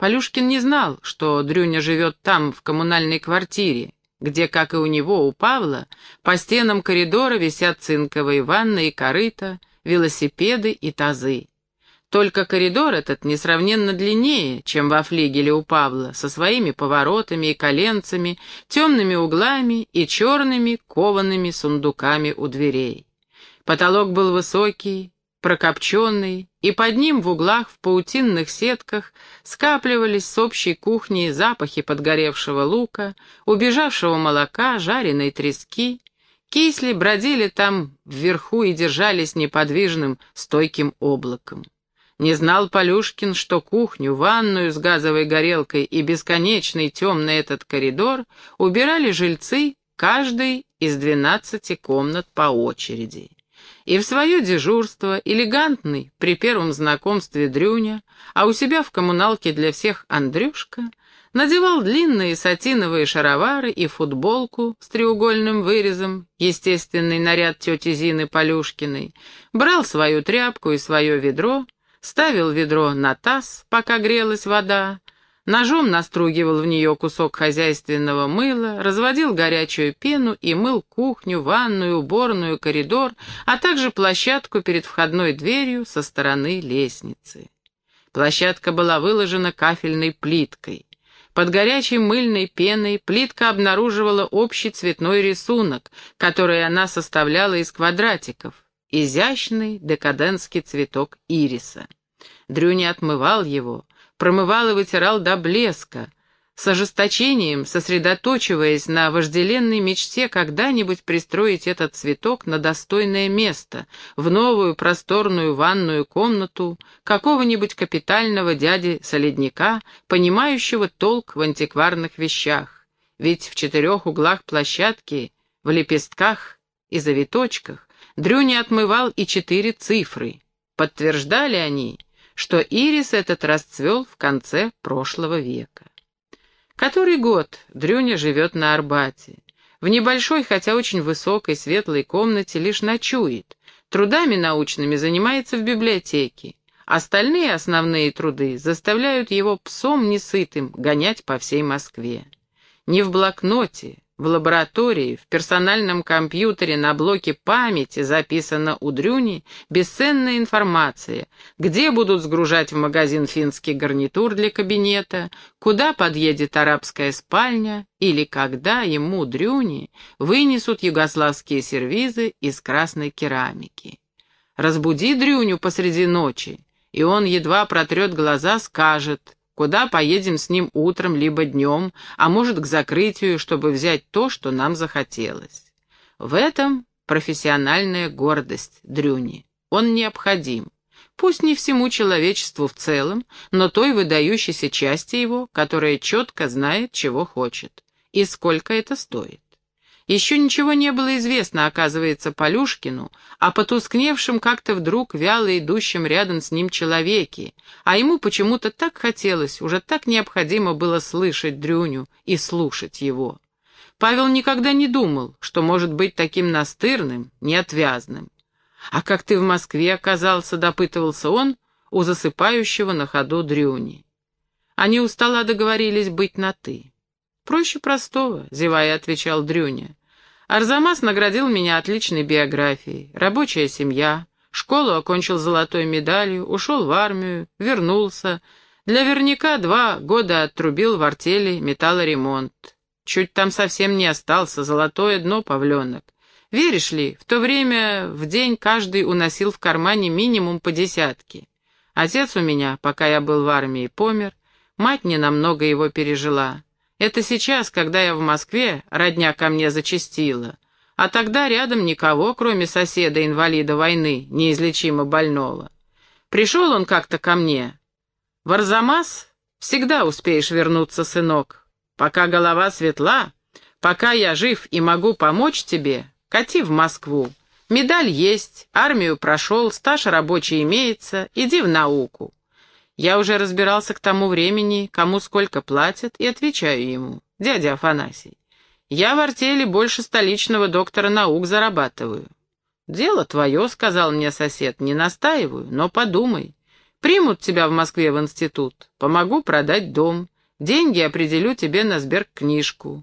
Полюшкин не знал, что Дрюня живет там, в коммунальной квартире, где, как и у него, у Павла, по стенам коридора висят цинковые ванны и корыта, велосипеды и тазы. Только коридор этот несравненно длиннее, чем во флигеле у Павла, со своими поворотами и коленцами, темными углами и черными коваными сундуками у дверей. Потолок был высокий, прокопченный, и под ним в углах в паутинных сетках скапливались с общей кухни запахи подгоревшего лука, убежавшего молока, жареной трески. Кисли бродили там вверху и держались неподвижным стойким облаком. Не знал Полюшкин, что кухню, ванную с газовой горелкой и бесконечный темный этот коридор убирали жильцы каждой из двенадцати комнат по очереди. И в свое дежурство элегантный при первом знакомстве Дрюня, а у себя в коммуналке для всех Андрюшка, надевал длинные сатиновые шаровары и футболку с треугольным вырезом, естественный наряд тети Зины Полюшкиной, брал свою тряпку и свое ведро, ставил ведро на таз, пока грелась вода, Ножом настругивал в нее кусок хозяйственного мыла, разводил горячую пену и мыл кухню, ванную, уборную, коридор, а также площадку перед входной дверью со стороны лестницы. Площадка была выложена кафельной плиткой. Под горячей мыльной пеной плитка обнаруживала общий цветной рисунок, который она составляла из квадратиков, изящный декадентский цветок ириса. Дрюни отмывал его, промывал и вытирал до блеска, с ожесточением сосредоточиваясь на вожделенной мечте когда-нибудь пристроить этот цветок на достойное место, в новую просторную ванную комнату какого-нибудь капитального дяди-солидника, понимающего толк в антикварных вещах. Ведь в четырех углах площадки, в лепестках и завиточках, Дрюня отмывал и четыре цифры. Подтверждали они — что ирис этот расцвел в конце прошлого века. Который год Дрюня живет на Арбате. В небольшой, хотя очень высокой, светлой комнате лишь ночует. Трудами научными занимается в библиотеке. Остальные основные труды заставляют его псом несытым гонять по всей Москве. Не в блокноте, в лаборатории, в персональном компьютере на блоке памяти записана у Дрюни бесценная информация, где будут сгружать в магазин финский гарнитур для кабинета, куда подъедет арабская спальня или когда ему, Дрюни, вынесут югославские сервизы из красной керамики. Разбуди Дрюню посреди ночи, и он едва протрет глаза, скажет — куда поедем с ним утром либо днем, а может к закрытию, чтобы взять то, что нам захотелось. В этом профессиональная гордость Дрюни. Он необходим. Пусть не всему человечеству в целом, но той выдающейся части его, которая четко знает, чего хочет. И сколько это стоит. Еще ничего не было известно, оказывается, Полюшкину, о потускневшем как-то вдруг вяло идущем рядом с ним человеке, а ему почему-то так хотелось, уже так необходимо было слышать Дрюню и слушать его. Павел никогда не думал, что может быть таким настырным, неотвязным. «А как ты в Москве оказался?» — допытывался он у засыпающего на ходу Дрюни. Они у стола договорились быть на «ты». «Проще простого», — зевая отвечал Дрюня. Арзамас наградил меня отличной биографией. Рабочая семья. Школу окончил золотой медалью, ушел в армию, вернулся. Для верняка два года отрубил в артели металлоремонт. Чуть там совсем не остался, золотое дно, павленок. Веришь ли, в то время в день каждый уносил в кармане минимум по десятке. Отец у меня, пока я был в армии, помер, мать не намного его пережила. Это сейчас, когда я в Москве, родня ко мне зачастила. А тогда рядом никого, кроме соседа-инвалида войны, неизлечимо больного. Пришел он как-то ко мне. В Арзамас всегда успеешь вернуться, сынок. Пока голова светла, пока я жив и могу помочь тебе, кати в Москву. Медаль есть, армию прошел, стаж рабочий имеется, иди в науку. Я уже разбирался к тому времени, кому сколько платят, и отвечаю ему, дядя Афанасий, я в артели больше столичного доктора наук зарабатываю. «Дело твое», — сказал мне сосед, — «не настаиваю, но подумай. Примут тебя в Москве в институт. Помогу продать дом. Деньги определю тебе на сберкнижку.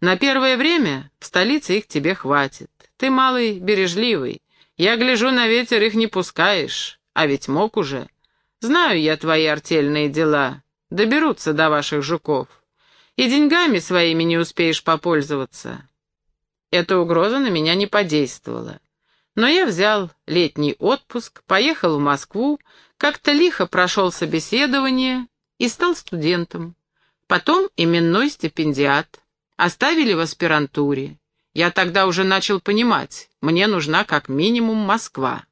На первое время в столице их тебе хватит. Ты малый, бережливый. Я гляжу на ветер, их не пускаешь. А ведь мог уже. Знаю я твои артельные дела. Доберутся до ваших жуков. И деньгами своими не успеешь попользоваться. Эта угроза на меня не подействовала. Но я взял летний отпуск, поехал в Москву, как-то лихо прошел собеседование и стал студентом. Потом именной стипендиат. Оставили в аспирантуре. Я тогда уже начал понимать, мне нужна как минимум Москва.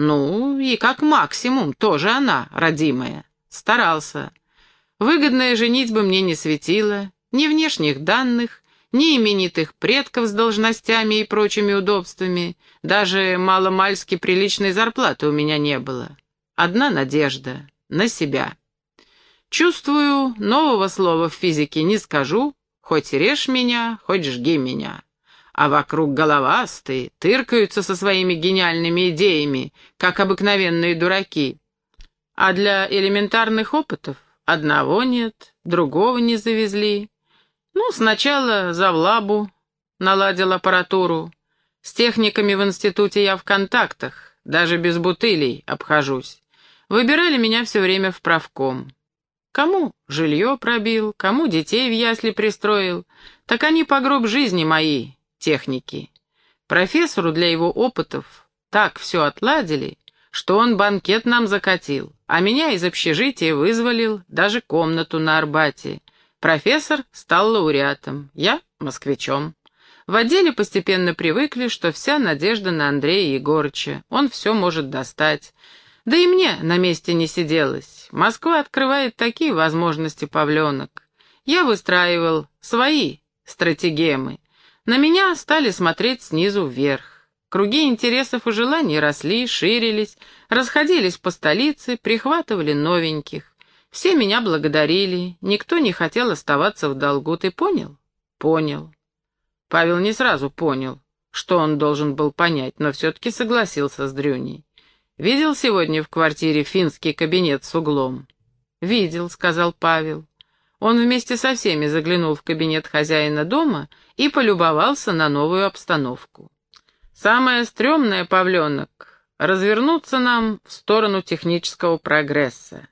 Ну, и как максимум тоже она, родимая. Старался. Выгодная женитьба мне не светила, ни внешних данных, ни именитых предков с должностями и прочими удобствами, даже маломальски приличной зарплаты у меня не было. Одна надежда — на себя. Чувствую, нового слова в физике не скажу, хоть режь меня, хоть жги меня. А вокруг головастые, тыркаются со своими гениальными идеями, как обыкновенные дураки. А для элементарных опытов одного нет, другого не завезли. Ну, сначала за влабу наладил аппаратуру. С техниками в институте я в контактах, даже без бутылей обхожусь. Выбирали меня все время в правком. Кому жилье пробил, кому детей в ясли пристроил, так они по гроб жизни мои, техники. Профессору для его опытов так все отладили, что он банкет нам закатил, а меня из общежития вызволил, даже комнату на Арбате. Профессор стал лауреатом, я — москвичом. В отделе постепенно привыкли, что вся надежда на Андрея Егорыча. Он все может достать. Да и мне на месте не сиделось. Москва открывает такие возможности, Павленок. Я выстраивал свои стратегемы. На меня стали смотреть снизу вверх. Круги интересов и желаний росли, ширились, расходились по столице, прихватывали новеньких. Все меня благодарили, никто не хотел оставаться в долгу, ты понял? Понял. Павел не сразу понял, что он должен был понять, но все-таки согласился с Дрюней. Видел сегодня в квартире финский кабинет с углом? Видел, сказал Павел. Он вместе со всеми заглянул в кабинет хозяина дома и полюбовался на новую обстановку. Самое стрёмное, Павленок, развернуться нам в сторону технического прогресса.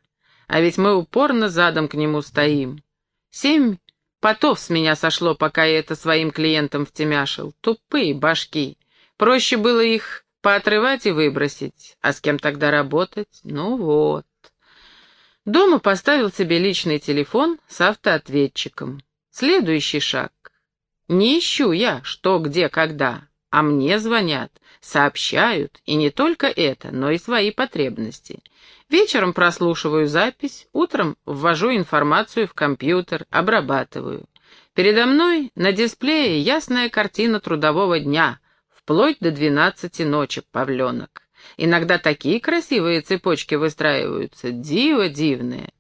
А ведь мы упорно задом к нему стоим. Семь потов с меня сошло, пока я это своим клиентам втемяшил. Тупые башки. Проще было их поотрывать и выбросить. А с кем тогда работать? Ну вот. Дома поставил себе личный телефон с автоответчиком. Следующий шаг. Не ищу я, что, где, когда, а мне звонят, сообщают, и не только это, но и свои потребности. Вечером прослушиваю запись, утром ввожу информацию в компьютер, обрабатываю. Передо мной на дисплее ясная картина трудового дня, вплоть до двенадцати ночи, павленок. Иногда такие красивые цепочки выстраиваются, диво дивные.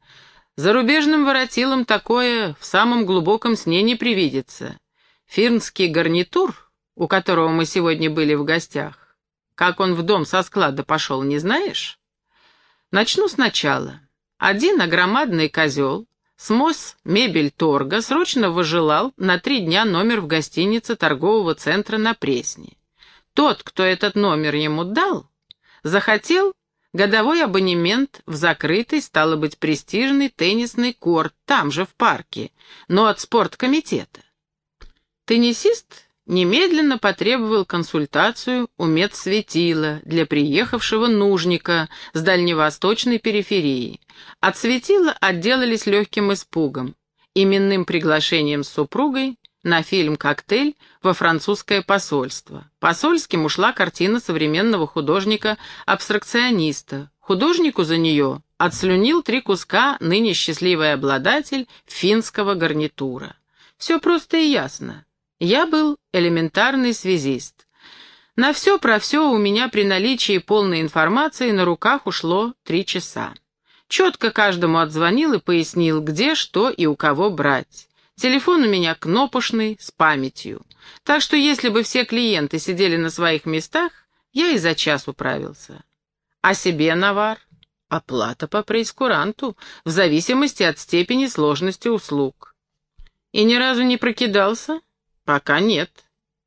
Зарубежным воротилам такое в самом глубоком сне не привидится. Фирнский гарнитур, у которого мы сегодня были в гостях, как он в дом со склада пошел, не знаешь? Начну сначала. Один огромадный козел, смос мебель торга, срочно выжелал на три дня номер в гостинице торгового центра на Пресне. Тот, кто этот номер ему дал, захотел годовой абонемент в закрытый, стало быть, престижный теннисный корт, там же в парке, но от спорткомитета. Теннисист немедленно потребовал консультацию у медсветила для приехавшего нужника с дальневосточной периферии. От светила отделались легким испугом, именным приглашением с супругой на фильм «Коктейль» во французское посольство. Посольским ушла картина современного художника-абстракциониста. Художнику за нее отслюнил три куска ныне счастливый обладатель финского гарнитура. Все просто и ясно. Я был элементарный связист. На все про все у меня при наличии полной информации на руках ушло три часа. Четко каждому отзвонил и пояснил, где, что и у кого брать. Телефон у меня кнопочный, с памятью. Так что если бы все клиенты сидели на своих местах, я и за час управился. А себе навар? Оплата по прейскуранту, в зависимости от степени сложности услуг. И ни разу не прокидался? Пока нет.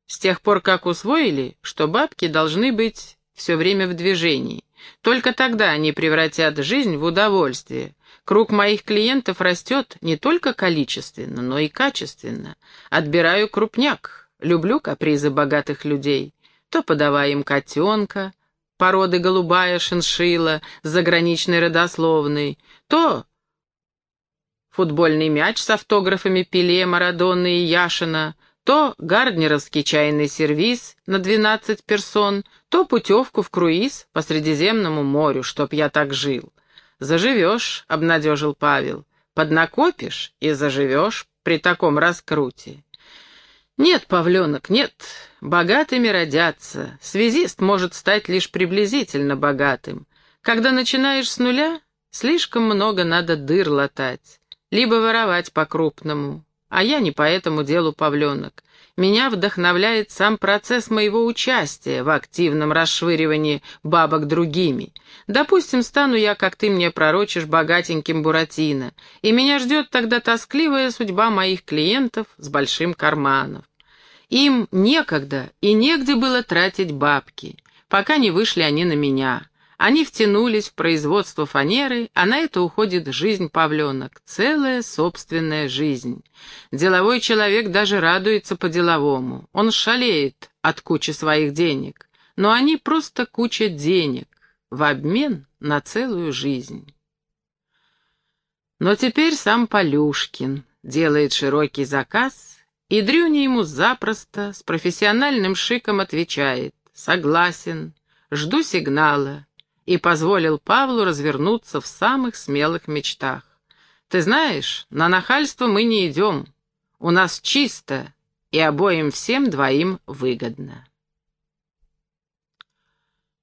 С тех пор, как усвоили, что бабки должны быть все время в движении. Только тогда они превратят жизнь в удовольствие. Круг моих клиентов растет не только количественно, но и качественно. Отбираю крупняк, люблю капризы богатых людей. То подавай им котенка, породы голубая шиншила с заграничной родословной, то футбольный мяч с автографами Пеле, Марадонны и Яшина, то гарднеровский чайный сервиз на двенадцать персон, то путевку в круиз по Средиземному морю, чтоб я так жил. «Заживешь», — обнадежил Павел, — «поднакопишь и заживешь при таком раскруте». «Нет, Павленок, нет, богатыми родятся. Связист может стать лишь приблизительно богатым. Когда начинаешь с нуля, слишком много надо дыр латать, либо воровать по-крупному. А я не по этому делу, Павленок. Меня вдохновляет сам процесс моего участия в активном расшвыривании бабок другими. Допустим, стану я, как ты мне пророчишь, богатеньким Буратино, и меня ждет тогда тоскливая судьба моих клиентов с большим карманом. Им некогда и негде было тратить бабки, пока не вышли они на меня. Они втянулись в производство фанеры, а на это уходит жизнь павленок, целая собственная жизнь. Деловой человек даже радуется по-деловому. Он шалеет от кучи своих денег, но они просто куча денег в обмен на целую жизнь. Но теперь сам Полюшкин делает широкий заказ и Дрюня ему запросто, с профессиональным шиком отвечает «Согласен, жду сигнала» и позволил Павлу развернуться в самых смелых мечтах. «Ты знаешь, на нахальство мы не идем. У нас чисто, и обоим всем двоим выгодно».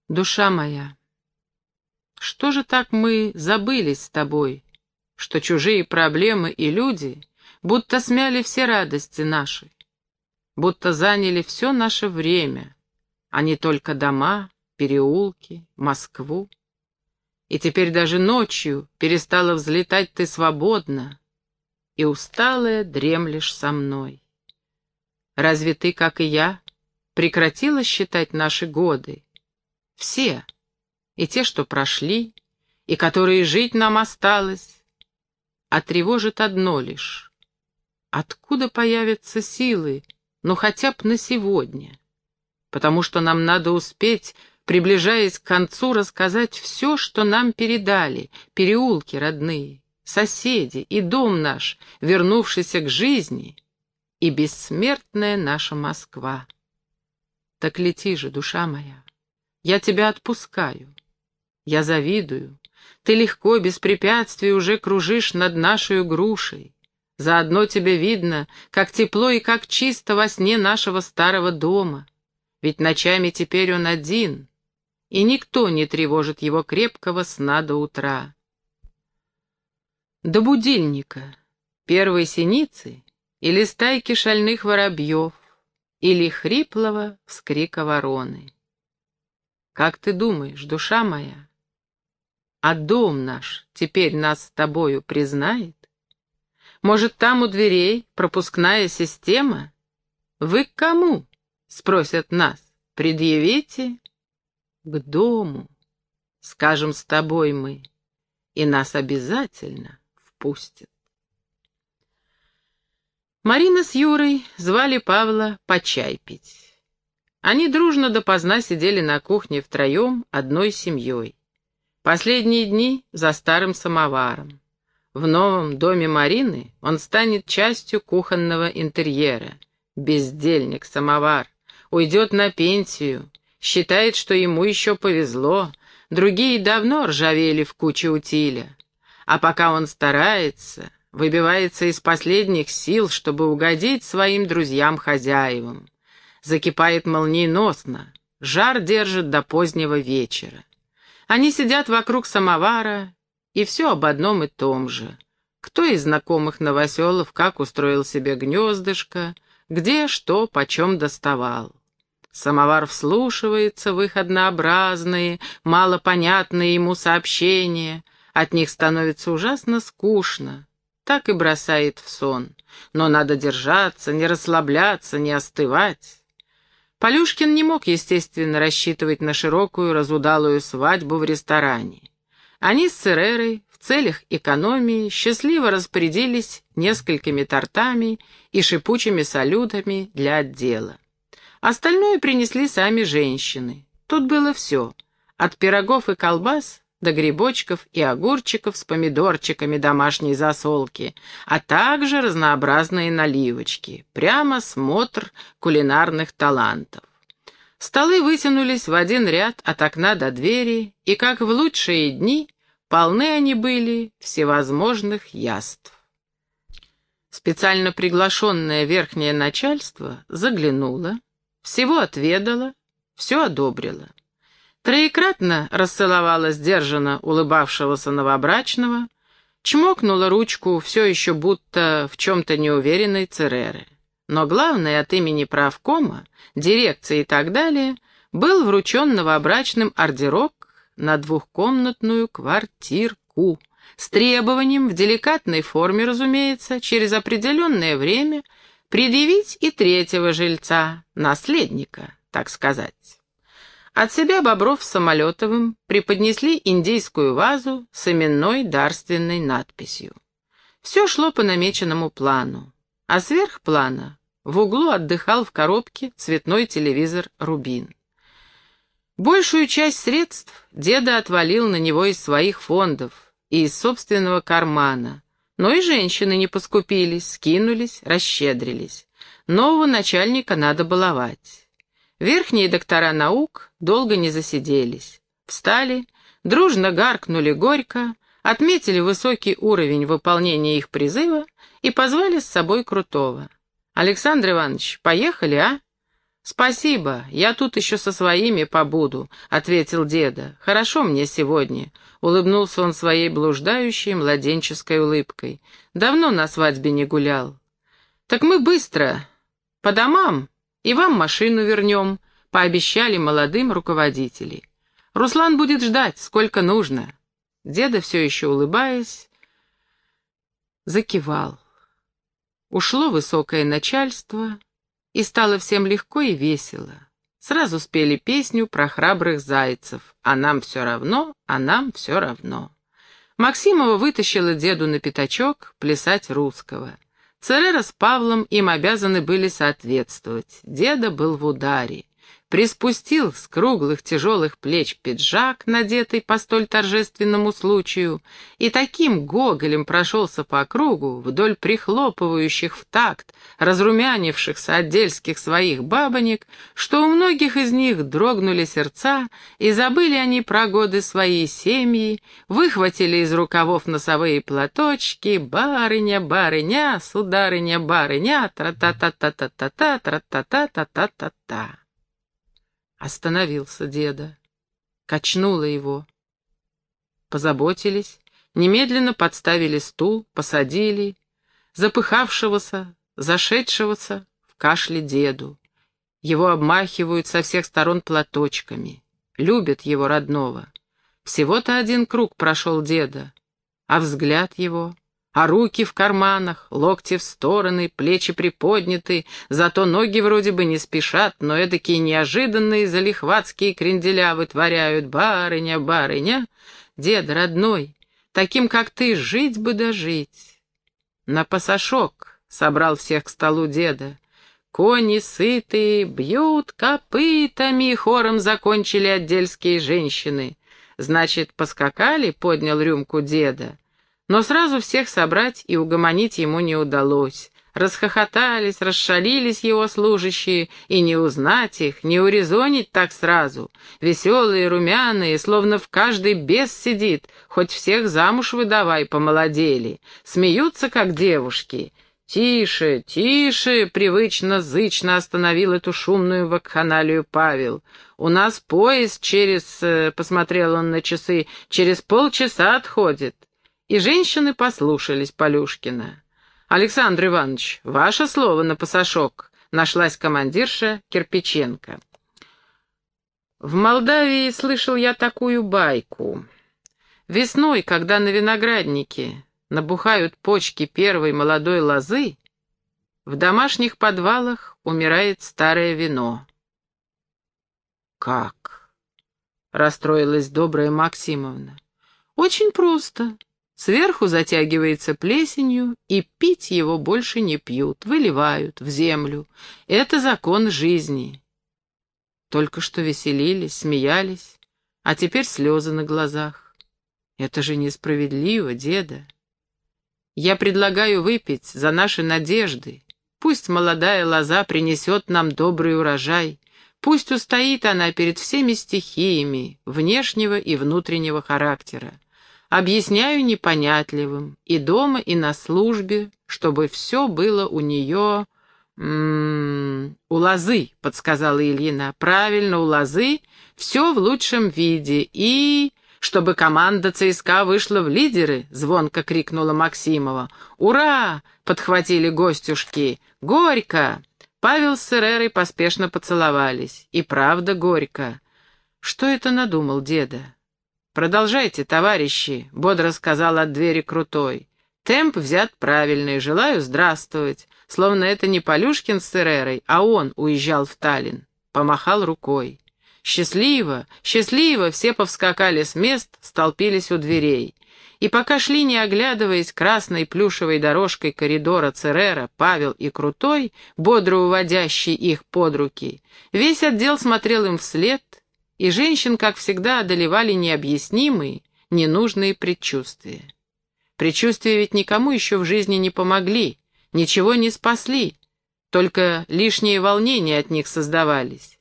«Душа моя, что же так мы забылись с тобой, что чужие проблемы и люди будто смяли все радости наши, будто заняли все наше время, а не только дома, переулки, Москву. И теперь даже ночью перестала взлетать ты свободно, и усталая дремлешь со мной. Разве ты, как и я, прекратила считать наши годы? Все, и те, что прошли, и которые жить нам осталось, а тревожит одно лишь Откуда появятся силы, ну хотя бы на сегодня? Потому что нам надо успеть, приближаясь к концу, рассказать все, что нам передали, переулки родные, соседи и дом наш, вернувшийся к жизни, и бессмертная наша Москва. Так лети же, душа моя, я тебя отпускаю. Я завидую. Ты легко, без препятствий уже кружишь над нашей грушей. Заодно тебе видно, как тепло и как чисто во сне нашего старого дома. Ведь ночами теперь он один, и никто не тревожит его крепкого сна до утра. До будильника, первой синицы или стайки шальных воробьев, или хриплого вскрика вороны. Как ты думаешь, душа моя, а дом наш теперь нас с тобою признает? Может, там у дверей пропускная система? Вы к кому? Спросят нас. Предъявите? К дому. Скажем с тобой мы. И нас обязательно впустят. Марина с Юрой звали Павла по чай пить. Они дружно допоздна сидели на кухне втроем, одной семьей. Последние дни за старым самоваром. В новом доме Марины он станет частью кухонного интерьера. Бездельник, самовар, уйдет на пенсию, считает, что ему еще повезло, другие давно ржавели в куче утиля. А пока он старается, выбивается из последних сил, чтобы угодить своим друзьям-хозяевам. Закипает молниеносно, жар держит до позднего вечера. Они сидят вокруг самовара и все об одном и том же. Кто из знакомых новоселов как устроил себе гнездышко, где что почем доставал. Самовар вслушивается в их однообразные, малопонятные ему сообщения. От них становится ужасно скучно. Так и бросает в сон. Но надо держаться, не расслабляться, не остывать. Полюшкин не мог, естественно, рассчитывать на широкую, разудалую свадьбу в ресторане. Они с Церерой в целях экономии счастливо распорядились несколькими тортами и шипучими салютами для отдела. Остальное принесли сами женщины. Тут было все. От пирогов и колбас до грибочков и огурчиков с помидорчиками домашней засолки, а также разнообразные наливочки. Прямо смотр кулинарных талантов. Столы вытянулись в один ряд от окна до двери, и, как в лучшие дни, полны они были всевозможных яств. Специально приглашенное верхнее начальство заглянуло, всего отведала, все одобрила. Троекратно расцеловала сдержанно улыбавшегося новобрачного, чмокнула ручку все еще будто в чем-то неуверенной Цереры. Но главное от имени правкома, дирекции и так далее был вручен новобрачным ордерок на двухкомнатную квартирку с требованием в деликатной форме, разумеется, через определенное время – предъявить и третьего жильца, наследника, так сказать. От себя Бобров с Самолетовым преподнесли индийскую вазу с именной дарственной надписью. Все шло по намеченному плану, а сверх плана в углу отдыхал в коробке цветной телевизор «Рубин». Большую часть средств деда отвалил на него из своих фондов и из собственного кармана, но и женщины не поскупились, скинулись, расщедрились. Нового начальника надо баловать. Верхние доктора наук долго не засиделись. Встали, дружно гаркнули горько, отметили высокий уровень выполнения их призыва и позвали с собой Крутого. «Александр Иванович, поехали, а?» «Спасибо, я тут еще со своими побуду», — ответил деда. «Хорошо мне сегодня», — улыбнулся он своей блуждающей младенческой улыбкой. «Давно на свадьбе не гулял». «Так мы быстро, по домам, и вам машину вернем», — пообещали молодым руководители. «Руслан будет ждать, сколько нужно». Деда, все еще улыбаясь, закивал. Ушло высокое начальство, и стало всем легко и весело. Сразу спели песню про храбрых зайцев «А нам все равно, а нам все равно». Максимова вытащила деду на пятачок плясать русского. Церера с Павлом им обязаны были соответствовать. Деда был в ударе приспустил с круглых тяжелых плеч пиджак, надетый по столь торжественному случаю, и таким гоголем прошелся по кругу вдоль прихлопывающих в такт, разрумянившихся отдельских своих бабонек, что у многих из них дрогнули сердца, и забыли они про годы своей семьи, выхватили из рукавов носовые платочки, барыня, барыня, сударыня, барыня, тра-та-та-та-та-та-та, тра-та-та-та-та-та-та. Остановился деда. Качнуло его. Позаботились, немедленно подставили стул, посадили, запыхавшегося, зашедшегося в кашле деду. Его обмахивают со всех сторон платочками. Любят его родного. Всего-то один круг прошел деда, а взгляд его а руки в карманах, локти в стороны, плечи приподняты, зато ноги вроде бы не спешат, но эдакие неожиданные залихватские кренделя вытворяют. Барыня, барыня, дед родной, таким, как ты, жить бы да жить. На пасашок собрал всех к столу деда. Кони сытые, бьют копытами, хором закончили отдельские женщины. Значит, поскакали, поднял рюмку деда. Но сразу всех собрать и угомонить ему не удалось. Расхохотались, расшалились его служащие, и не узнать их, не урезонить так сразу. Веселые, румяные, словно в каждой бес сидит, хоть всех замуж выдавай, помолодели. Смеются, как девушки. «Тише, тише!» — привычно, зычно остановил эту шумную вакханалию Павел. «У нас поезд через...» э, — посмотрел он на часы. «Через полчаса отходит». И женщины послушались Полюшкина. «Александр Иванович, ваше слово на пасашок», — нашлась командирша Кирпиченко. В Молдавии слышал я такую байку. Весной, когда на винограднике набухают почки первой молодой лозы, в домашних подвалах умирает старое вино. «Как?» — расстроилась добрая Максимовна. «Очень просто. Сверху затягивается плесенью, и пить его больше не пьют, выливают в землю. Это закон жизни. Только что веселились, смеялись, а теперь слезы на глазах. Это же несправедливо, деда. Я предлагаю выпить за наши надежды. Пусть молодая лоза принесет нам добрый урожай. Пусть устоит она перед всеми стихиями внешнего и внутреннего характера. Объясняю непонятливым и дома, и на службе, чтобы все было у нее «М -м, «У лозы», — подсказала Ильина. «Правильно, у лозы. Все в лучшем виде. И...» «Чтобы команда ЦСКА вышла в лидеры!» — звонко крикнула Максимова. «Ура!» — подхватили гостюшки. «Горько!» Павел с Эрерой поспешно поцеловались. И правда горько. Что это надумал деда? «Продолжайте, товарищи», — бодро сказал от двери Крутой. «Темп взят правильный. Желаю здравствовать словно это не Полюшкин с Эрерой, а он уезжал в Таллин. Помахал рукой. Счастливо, счастливо, все повскакали с мест, столпились у дверей. И пока шли, не оглядываясь, красной плюшевой дорожкой коридора Церера, Павел и Крутой, бодро уводящий их под руки, весь отдел смотрел им вслед, и женщин, как всегда, одолевали необъяснимые, ненужные предчувствия. Предчувствия ведь никому еще в жизни не помогли, ничего не спасли, только лишние волнения от них создавались.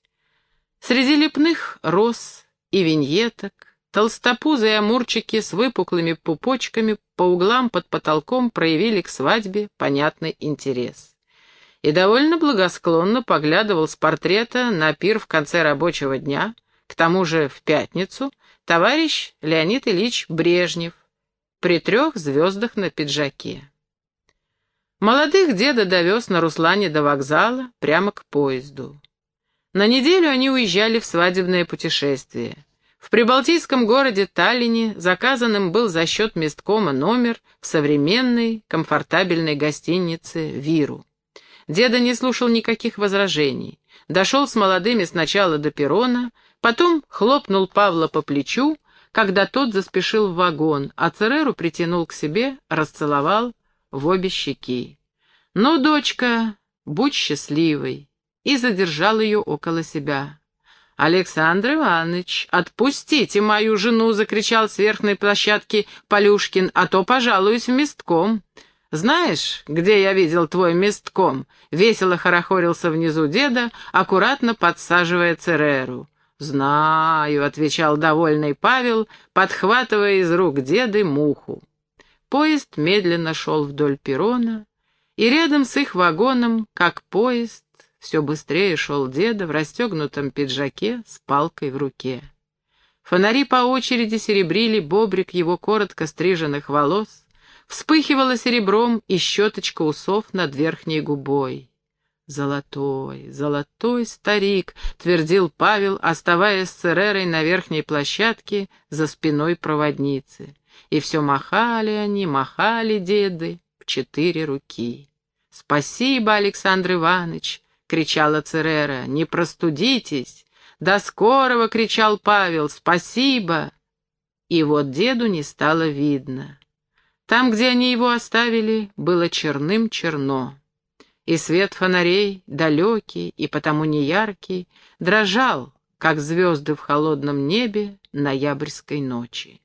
Среди лепных роз и виньеток, толстопузые амурчики с выпуклыми пупочками по углам под потолком проявили к свадьбе понятный интерес. И довольно благосклонно поглядывал с портрета на пир в конце рабочего дня, к тому же в пятницу, товарищ Леонид Ильич Брежнев при трех звездах на пиджаке. Молодых деда довез на Руслане до вокзала, прямо к поезду. На неделю они уезжали в свадебное путешествие. В прибалтийском городе Таллине заказанным был за счет месткома номер в современной, комфортабельной гостинице «Виру». Деда не слушал никаких возражений. Дошел с молодыми сначала до перрона, потом хлопнул Павла по плечу, когда тот заспешил в вагон, а Цереру притянул к себе, расцеловал, в обе щеки. «Ну, дочка, будь счастливой!» и задержал ее около себя. «Александр Иванович, отпустите мою жену!» — закричал с верхней площадки Полюшкин, «а то пожалуюсь в местком». «Знаешь, где я видел твой местком?» — весело хорохорился внизу деда, аккуратно подсаживая Цереру. «Знаю», — отвечал довольный Павел, подхватывая из рук деды муху. Поезд медленно шел вдоль перрона, и рядом с их вагоном, как поезд, все быстрее шел деда в расстегнутом пиджаке с палкой в руке. Фонари по очереди серебрили бобрик его коротко стриженных волос, вспыхивала серебром и щеточка усов над верхней губой. «Золотой, золотой старик», — твердил Павел, оставаясь с Церерой на верхней площадке за спиной проводницы. И все махали они, махали деды в четыре руки. «Спасибо, Александр Иванович!» — кричала Церера. «Не простудитесь!» «До скорого!» — кричал Павел. «Спасибо!» И вот деду не стало видно. Там, где они его оставили, было черным-черно. И свет фонарей, далекий и потому неяркий, дрожал, как звезды в холодном небе ноябрьской ночи.